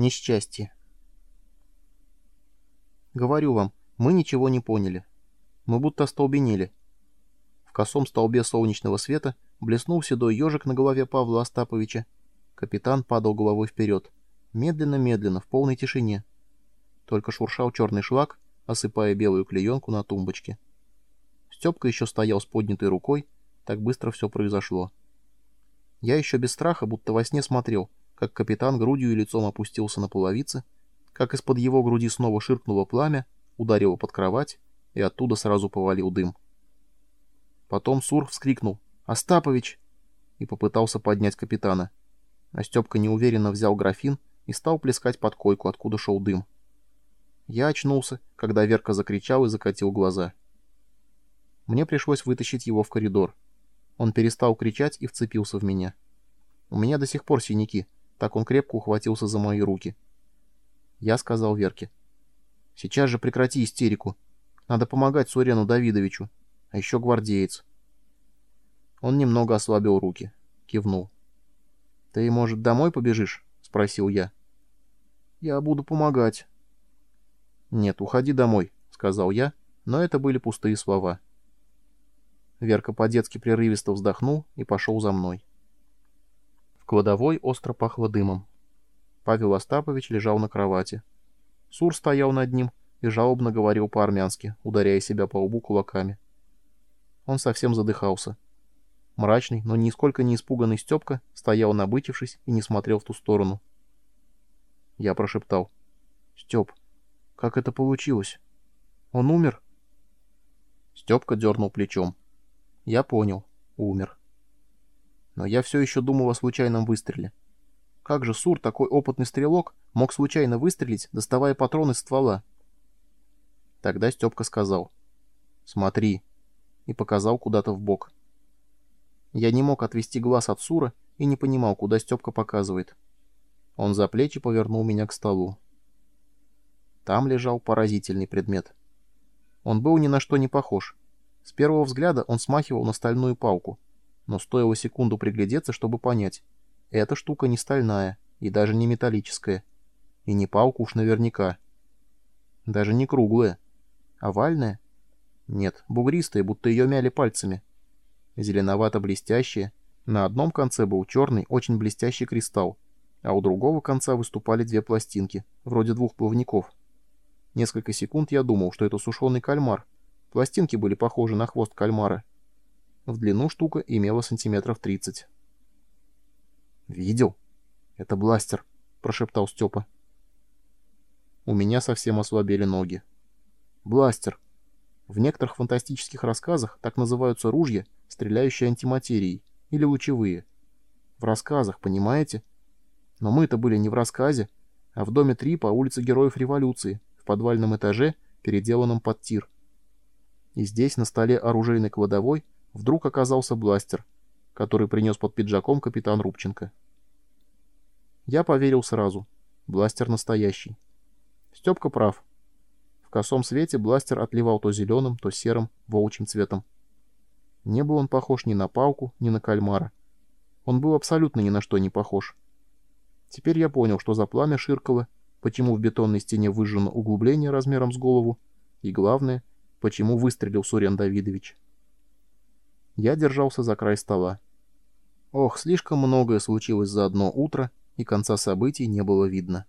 Несчастье. Говорю вам, мы ничего не поняли. Мы будто остолбенели. В косом столбе солнечного света блеснул седой ежик на голове Павла Остаповича. Капитан падал головой вперед. Медленно-медленно, в полной тишине. Только шуршал черный шлак, осыпая белую клеенку на тумбочке. Степка еще стоял с поднятой рукой, так быстро все произошло. Я еще без страха, будто во сне смотрел, как капитан грудью и лицом опустился на половицы, как из-под его груди снова ширкнуло пламя, ударило под кровать, и оттуда сразу повалил дым. Потом Сур вскрикнул «Остапович!» и попытался поднять капитана. А Степка неуверенно взял графин и стал плескать под койку, откуда шел дым. Я очнулся, когда Верка закричал и закатил глаза. Мне пришлось вытащить его в коридор. Он перестал кричать и вцепился в меня. У меня до сих пор синяки, так он крепко ухватился за мои руки. Я сказал Верке. «Сейчас же прекрати истерику. Надо помогать Сурену Давидовичу, а еще гвардеец». Он немного ослабил руки, кивнул. «Ты, может, домой побежишь?» — спросил я. «Я буду помогать». «Нет, уходи домой», — сказал я, но это были пустые слова. Верка по-детски прерывисто вздохнул и пошел за мной. Кладовой остро пахло дымом. Павел Остапович лежал на кровати. Сур стоял над ним и жалобно говорил по-армянски, ударяя себя по лбу кулаками. Он совсем задыхался. Мрачный, но нисколько не испуганный Степка стоял набычившись и не смотрел в ту сторону. Я прошептал. «Степ, как это получилось? Он умер?» Степка дернул плечом. Я понял. Умер. Но я все еще думал о случайном выстреле. Как же Сур, такой опытный стрелок, мог случайно выстрелить, доставая патрон из ствола? Тогда Степка сказал. «Смотри», и показал куда-то в бок. Я не мог отвести глаз от Сура и не понимал, куда Степка показывает. Он за плечи повернул меня к столу. Там лежал поразительный предмет. Он был ни на что не похож. С первого взгляда он смахивал на стальную палку, но стоило секунду приглядеться, чтобы понять. Эта штука не стальная и даже не металлическая. И не палка уж наверняка. Даже не круглая. Овальная? Нет, бугристая, будто ее мяли пальцами. Зеленовато-блестящая. На одном конце был черный, очень блестящий кристалл, а у другого конца выступали две пластинки, вроде двух плавников. Несколько секунд я думал, что это сушеный кальмар, Пластинки были похожи на хвост кальмара. В длину штука имела сантиметров 30. «Видел? Это бластер», — прошептал Степа. У меня совсем ослабели ноги. Бластер. В некоторых фантастических рассказах так называются ружья, стреляющие антиматерией, или лучевые. В рассказах, понимаете? Но мы-то были не в рассказе, а в доме 3 по улице Героев Революции, в подвальном этаже, переделанном под тир. И здесь, на столе оружейной кладовой, вдруг оказался бластер, который принес под пиджаком капитан Рубченко. Я поверил сразу. Бластер настоящий. Степка прав. В косом свете бластер отливал то зеленым, то серым, волчьим цветом. Не был он похож ни на палку, ни на кальмара. Он был абсолютно ни на что не похож. Теперь я понял, что за пламя ширкало, почему в бетонной стене выжжено углубление размером с голову, и главное, почему выстрелил Сурен Давидович. Я держался за край стола. Ох, слишком многое случилось за одно утро, и конца событий не было видно.